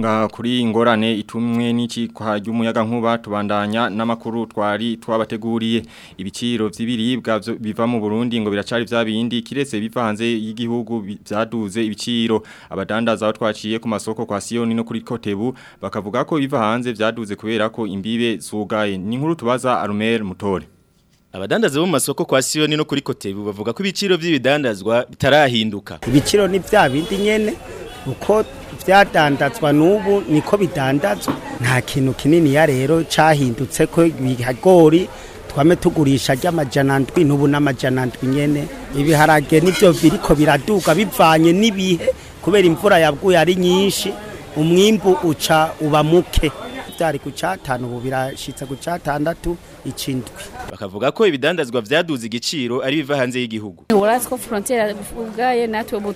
Nga kuri ingorane itumwe n'iki kwa ry'umuyaga nkuba tubandanya n'amakuru twari twabateguriye ibiciro by'ibiribwa biva mu Burundi ngo biracari vya bindi kiretse biva hanze y'igihugu byaduze ibiciro abadandaza aho ku masoko kwa Sioni no kuri Kotebu bakavuga ko biva hanze byaduze kubera ko imbibe zugaye ninkuru tubaza Arumel Mutore abadandaza bo mu masoko kwa Sioni no kuri Kotebu bavuga ko ibiciro by'ibidandazwa bitarahinduka ibiciro ni bya nyene uko byadandatswa n'ubu niko bidandazwa nta kintu kinini ya rero cyahindutse ko ibigori twame tugurisha ry'amajana ndwi n'ubu n'amajana ndwi nyene ibiharage nibyo ko biraduka bivanye n'ibihe kubera imvura yaguye ari nyinshi umwimbu uca uba muke byari ku cyatanu ubu birashitse ku cyatandatu ikindwi bakavuga ko ibidandazwa byaduze igiciro ari biva hanze y'igihugu urasi frontiere ubwaye natwe ubu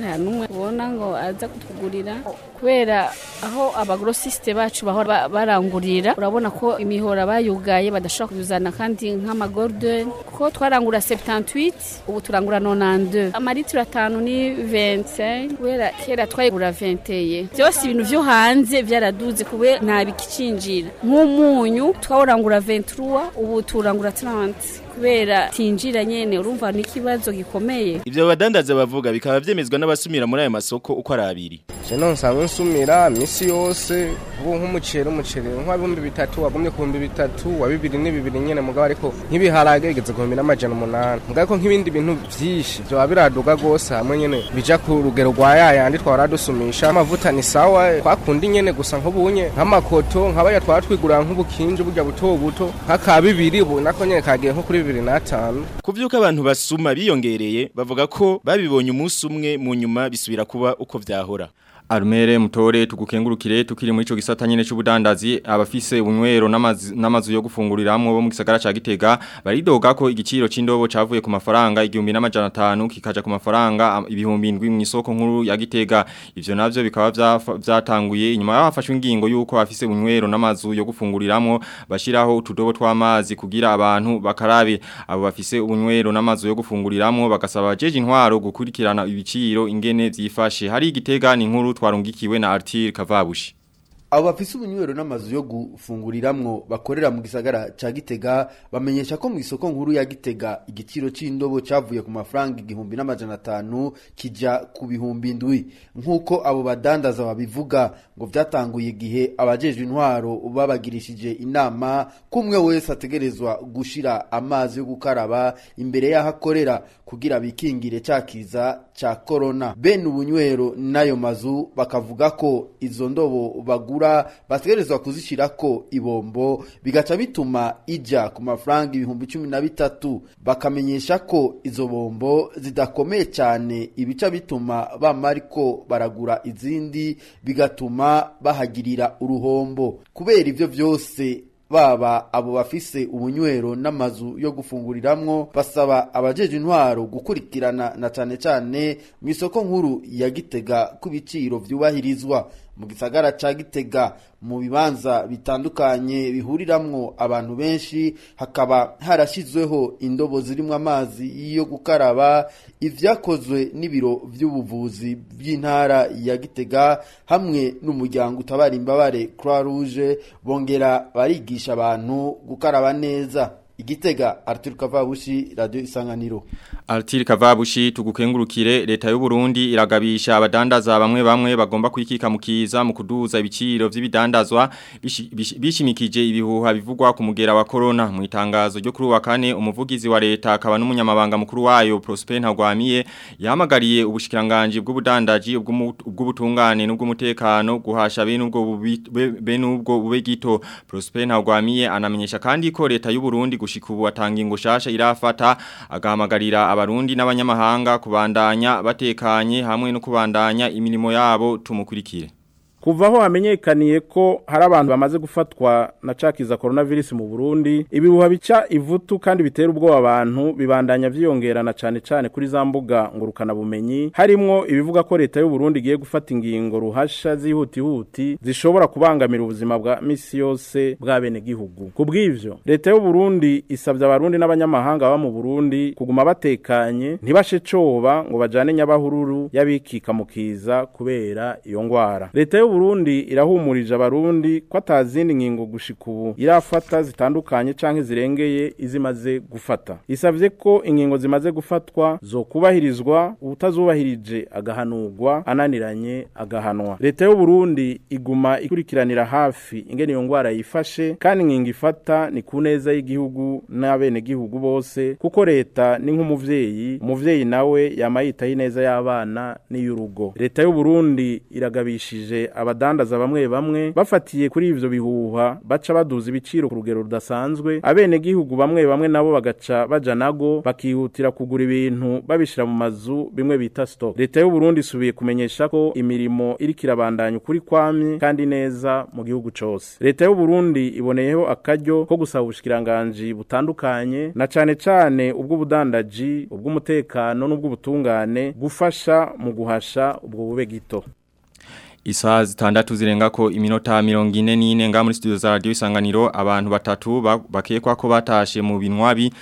nta n'umwe ubona ngo aza kutugurira kubera aho abagorosisite bacu bahora barangurira urabona ko imihora bayugaye badashobora kuzana kandi nk'amagorde kuko twarangura 78 ubu turangura 92 amaritiro atanu ni 25 kubera kera twayigura 20 byose ibintu byo hanze byaraduze kuwe nta bikicinjira nk'umunyu twawurangura 23 ubu turangura 30 kubera tinjira nyene urumva ni kibazo gikomeye ivyo badandaza bavuga bikaba byemezwa n'abasumira muri aya masoko uko ari abiri je non sabe nsumira misi yose ubu nk'umuceri umuceri nka bimbi bitatu wagumye ku bimbi bitatu wa bibiri ni bibiri nyene mugabo ariko nkibiharage bigeze ku n'amajana umunani mugabo nk'ibindi bintu byinshi byo biraduga gose hamwe nyene bija ku rugero rwa yaya ndi twara dusumisha amavuta ni sawa twakunda nyene gusa nk'ubunye nk'amakoto nk'abaya twatwigura nk’ubukinji burya buto buto nk'aka bibiri ubu nako kagiye nko kuri bibiri n'atanu kuvyuka abantu basuma biyongereye bavuga ko babibonye umunsi umwe mu nyuma bisubira kuba uko byahora. Arumere mutore tugukengurukire tukiri muri ico gisata nyene c'ubudandazi abafise unywero n'amazu yo gufunguriramwe bo mu gisagara ca Gitega baridoga ko igiciro c'indobo cavuye ku mafaranga 1500 kikaja ku mafaranga ibihumbi indwi mu isoko nkuru ya Gitega ivyo navyo bikaba vyatanguye inyuma ya yafashwe ingingo yuko afise unywero n'amazu yo gufunguriramwe bashiraho utudobo tw'amazi kugira abantu bakarabe abo bafise unywero n'amazu yo gufunguriramwe bagasaba jeje intwaro gukurikirana ibiciro ingene zifashe hari igitega ni nkuru n'utwarongikiwe na Arthur Kavabushi abo bafise ubunywero n'amazu yo gufunguriramwo bakorera mu gisagara ca gitega bamenyesha ko mu isoko nkuru ya gitega igiciro c'indobo cavuye ku mafaranga igihumbi n'amajana atanu kija ku bihumbi indwi nk'uko abo badandaza babivuga ngo vyatanguye igihe abajejwe intwaro babagirishije inama kumwe wese ategerezwa gushira amazi yo gukaraba imbere y'aho akorera kugira bikingire ca kiza ca korona bene ubunywero n'ayo mazu bakavuga ko izo ndobo bagura imbabura bategerezwa kuzishyira ko ibombo bigaca bituma ijya ku mafaranga ibihumbi cumi na bitatu bakamenyesha ko izo bombo zidakomeye cyane ibica bituma bamariko baragura izindi bigatuma bahagirira uruhombo kubera ibyo byose baba abo bafise ubunywero n'amazu yo gufunguriramwo basaba abajeje intwaro gukurikirana na cane cane mu isoko nkuru ya Gitega ku biciro vyubahirizwa mu gisagara cya gitega mu bibanza bitandukanye bihuriramo abantu benshi hakaba harashyizweho indobo zirimo amazi yo gukaraba ibyakozwe n'ibiro by'ubuvuzi by'intara ya gitega hamwe n'umuryango utabara imbabare croix rouge bongera barigisha abantu gukaraba neza igitega Arthur Kavabushi radio isanganiro Arthur Kavabushi tugukengurukire leta y'u Burundi iragabisha abadandaza bamwe bamwe bagomba kwikika mukiza mu kuduza ibiciro by'ibidandazwa bishimikije ibihuha bivugwa ku mugera wa corona mu itangazo ryo kuri wa kane umuvugizi wa leta akaba n'umunyamabanga mukuru wayo Prosper Ntagwamiye yahamagariye ubushikiranganje bw'ubudandaji ubw'ubutungane n'ubw'umutekano guhasha bene ubwo bene ubwo bube gito Prosper Ntagwamiye anamenyesha kandi ko leta y'u Burundi gushikubwa tangingo shasha irafata agahamagarira abarundi n'abanyamahanga kubandanya batekanye hamwe no kubandanya imirimo yabo tumukurikire kuvaho aho hamenyekaniye ko hari abantu bamaze gufatwa na cakiza coronavirus mu Burundi ibihuha bica ivutu kandi bitera ubwoba abantu bibandanya vyiyongerana cyane cyane kuri za mbuga ngurukana bumenyi harimo ibivuga ko leta y'u Burundi giye gufata ingingo ruhasha zihutihuti zishobora kubangamira ubuzima bwa misi yose bwa bene gihugu kubwivyo leta y'u Burundi isabye abarundi n'abanyamahanga baba mu Burundi kuguma batekanye ntibashe coba ngo bajane nyabahururu yabikika mukiza kubera iyo ngwara leta Burundi irahumurije abarundi ko atazindi nkingo gushika ubu irafata zitandukanye canke zirengeye izimaze gufata isabye ko inkingo zimaze gufatwa zokubahirizwa ubutazubahirije agahanurwa ananiranye agahanwa leta y'u Burundi iguma ikurikiranira hafi ingene iyo ngwara yifashe kandi inkingo ifata ni ku neza y'igihugu n'abene bose kuko leta ni nk’umubyeyi umuvyeyi nawe yama yitaye ineza y'abana n'iy'urugo leta y'u Burundi iragabishije abadandaza bamwe bamwe bafatiye kuri ivyo bihuha baca baduza ibiciro ku rugero rudasanzwe abene gihugu bamwe bamwe nabo bagaca baja nago bakihutira kugura ibintu babishira mu mazu bimwe bita stock leta y'u Burundi isubiye kumenyesha ko imirimo iri kirabandanya kuri kwamye kandi neza mu gihugu cyose. leta y'u Burundi iboneyeho akaryo ko gusaba ubushikiranganje butandukanye na cyane cane ubw'ubudandaji ubw'umutekano n'ubw'ubutungane gufasha mu guhasha ubwo bube gito Isaa zitandatu zirengako iminota mirongo ine n'ine nga muri studio za radio isanganiro abantu batatu bakekwa ko batashe mu binwabi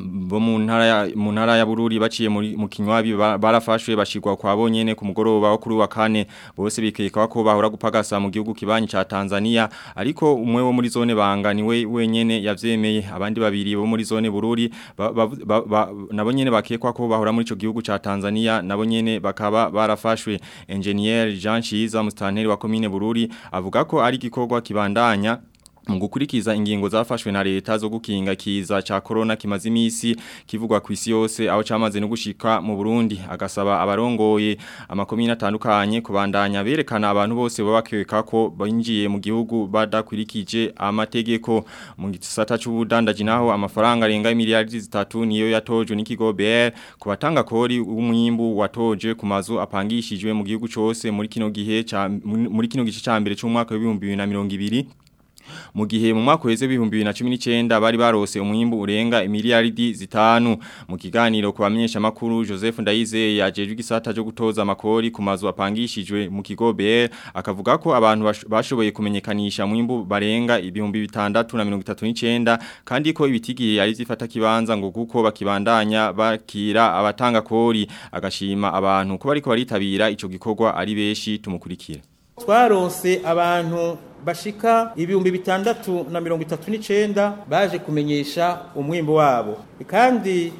bo mu ntara mu ntara ya Bururi baciye mu kinywabi barafashwe bashirwa kwa bonyene ku mugoroba wo kuri wa kane bose bikekwa ko bahora gupagasa mu gihugu kibanyi cha Tanzania ariko umwe wo muri zone banga niwe wenyene yavyemeye abandi babiri bo muri zone Bururi nabo nyene bakekwa ko bahora muri ico gihugu cha Tanzania nabo nyene bakaba barafashwe engineer Jean Chiza mustanteri wa commune Bururi avuga ko ari gikorwa kibandanya Mugukurikiza ingingo zafashwe na leta zo gukinga kiza cha corona kimaze imisi kivugwa ku isi yose aho cyamaze no gushika mu Burundi agasaba abarongoye amakomine atandukanye kubandanya berekana abantu bose babakeka ko binjiye mu gihugu badakurikije amategeko mu gisata cy'ubudandaji naho amafaranga arenga miliyari zitatu niyo yatoje n'ikigo BR kubatanga kori umwimbu watoje ku mazu apangishijwe mu gihugu cyose muri kino gihe muri kino gice cy'ambere cy'umwaka wa milongibili mu gihe mu mwaka weze bihumbi na cumi n'icyenda bari barose umwimbu urenga imiliyaridi zitanu mu kiganiro ku bamenyeshamakuru joseph ndayizeye yajejwe igisata cyo gutoza amakori ku mazu apangishijwe mu kigo akavuga ko abantu bashoboye kumenyekanisha mwimbu barenga ibihumbi bitandatu na mirongo itatu n'icenda kandi ko ibitigiye ari zifata kibanza ngo kuko bakibandanya bakira abatanga kori agashima abantu ko bariko baritabira ico gikorwa ari beshi tumukurikira twarose abantu bashika ibihumbi bitandatu na mirongo itatu n'icyenda baje kumenyesha umwimbo wabo kandi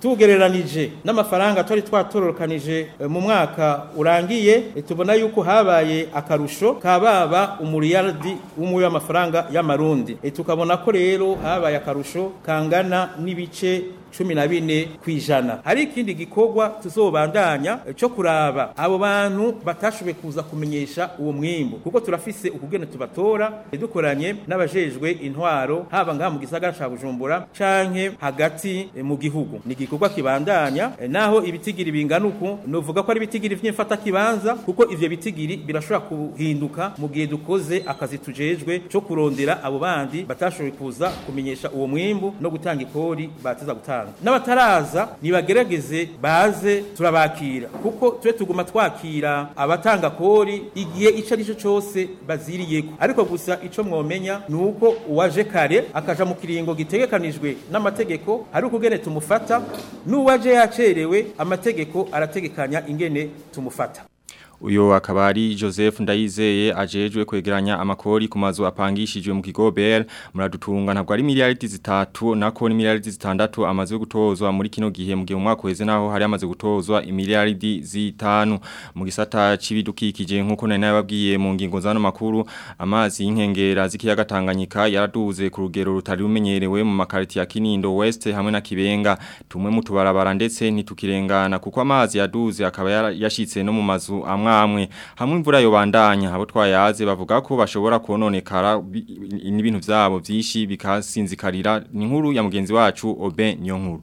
tugereranije n'amafaranga twari twatororokanije eh, mu mwaka urangiye eh, tubona yuko habaye akarusho kababa umuriyaradi ardi w'umubi w'amafaranga y'amarundi e, tukabona ko rero habaye akarusho kangana n'ibice cumi na bine ku ijana hari ikindi gikorwa tuzobandanya eh, cyo kuraba abo bantu batashoboye kuza kumenyesha uwo mwimbo kuko turafise ukugena tubatora dukoranye n'abajejwe intwaro haba ngaha mu gisagara ca Bujumbura canke hagati eh, mu gihugu ni igikorwa kibandanya eh, naho ibitigiri bingana uku novuga ko ari ibitigiri vy'imfata kibanza kuko ivyo bitigiri birashobora kuhinduka mu gihe dukoze akazi tujejwe cyo kurondera abo bandi batashoboye kuza kumenyesha uwo mwimbu no gutanga ikori batiza gutanga batanga n'abataraza nibagerageze baze turabakira kuko twe tuguma twakira abatanga kori igihe icyo ari cyo cyose ko. ariko gusa icyo mwomenya ni uko uwaje kare akaja mu kiringo gitegekanijwe n'amategeko ari ukugene tumufata n'uwaje yacerewe amategeko arategekanya ingene tumufata uyo akaba Joseph Ndayizeye ajejwe kwegeranya amakori ku mazu apangishijwe mu Kigobel muradutunga ntabwo ari miliyaridi zitatu nako ni miliyaridi zitandatu amaze gutozwa muri kino gihe mu gihe umwaka weze naho hari amaze gutozwa imiliyaridi zitanu mu gisata c'ibidukikije nkuko nari nababwiye mu ngingo zano makuru amazi y'inkengera z'ikiyaga Tanganyika yaraduze ku rugero rutari umenyerewe mu makariti ya Kinindo West hamwe na Kibenga tumwe mu tubarabara ndetse nitukirengana kuko amazi yaduze akaba yashitse no mu mazu amwe hamwe hamwe imvura yobandanya abo twayaze bavuga ko bashobora kononekara n'ibintu byabo byinshi bikasinzikarira ni nkuru ya mugenzi wacu obe Nyonkuru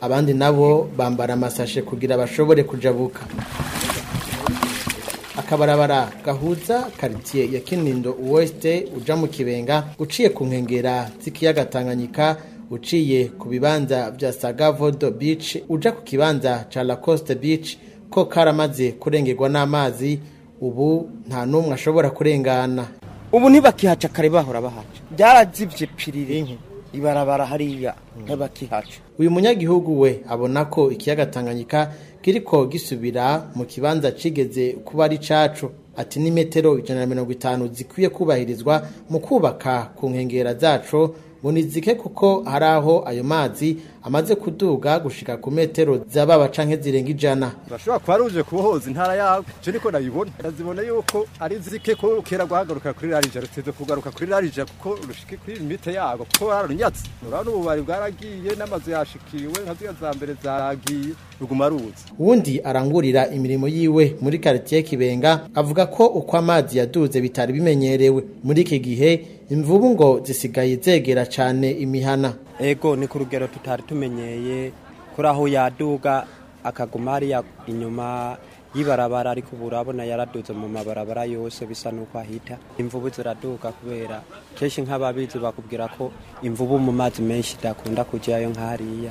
abandi nabo bambara amasashe kugira bashobore kujabuka akabarabara gahuza quartier ya Kinindo West uja mu Kibenga uciye ku nkengera z'ikiyaga Tanganyika uciye ku bibanza bya Sagavodo Beach uja ku kibanza ca Lacoste Beach ko karamaze kurengerwa n'amazi ubu nta n'umwe ashobora kurengana ubu ntibakihaca kare bahora bahaca byarazibye pirire nke ibarabara hariya ntibakihaca uyu munyagihugu we abona ko ikiyaga Tanganyika kiriko gisubira mu kibanza cigeze kuba ari cacu ati ni metero ijana itanu zikwiye kubahirizwa mu kubaka ku nkengera zacu unizike kuko hari aho ayo mazi amaze kuduga gushika ku metero zababa canke zirenga ijana urashobora kuba ruje kubohoza intara yawe je niko nabibona ndazibona yuko ari zike ko kera guhagaruka kuri rarija ruteze kugaruka kuri rarija kuko rushike kuri mite yago kuko bararunyatse urabona ububari bwaragiye n'amazu yashikiwe nka ziya za mbere zaragiye ruguma ruza uwundi arangurira imirimo yiwe muri quartier kibenga avuga ko uko amazi yaduze bitari bimenyerewe muri iki gihe imvubu ngo zisigaye zegera cyane imihana ego ni ku rugero tutari tumenyeye kuri aho yaduga akaguma hariya inyuma y'ibarabara ariko ubu urabona yaraduze mu mabarabara yose bisa n'uko ahita imvubu ziraduka kubera kenshi nk'ababizi bakubwira ko imvubu mu mazi menshi idakunda kujyayo nk'ahariya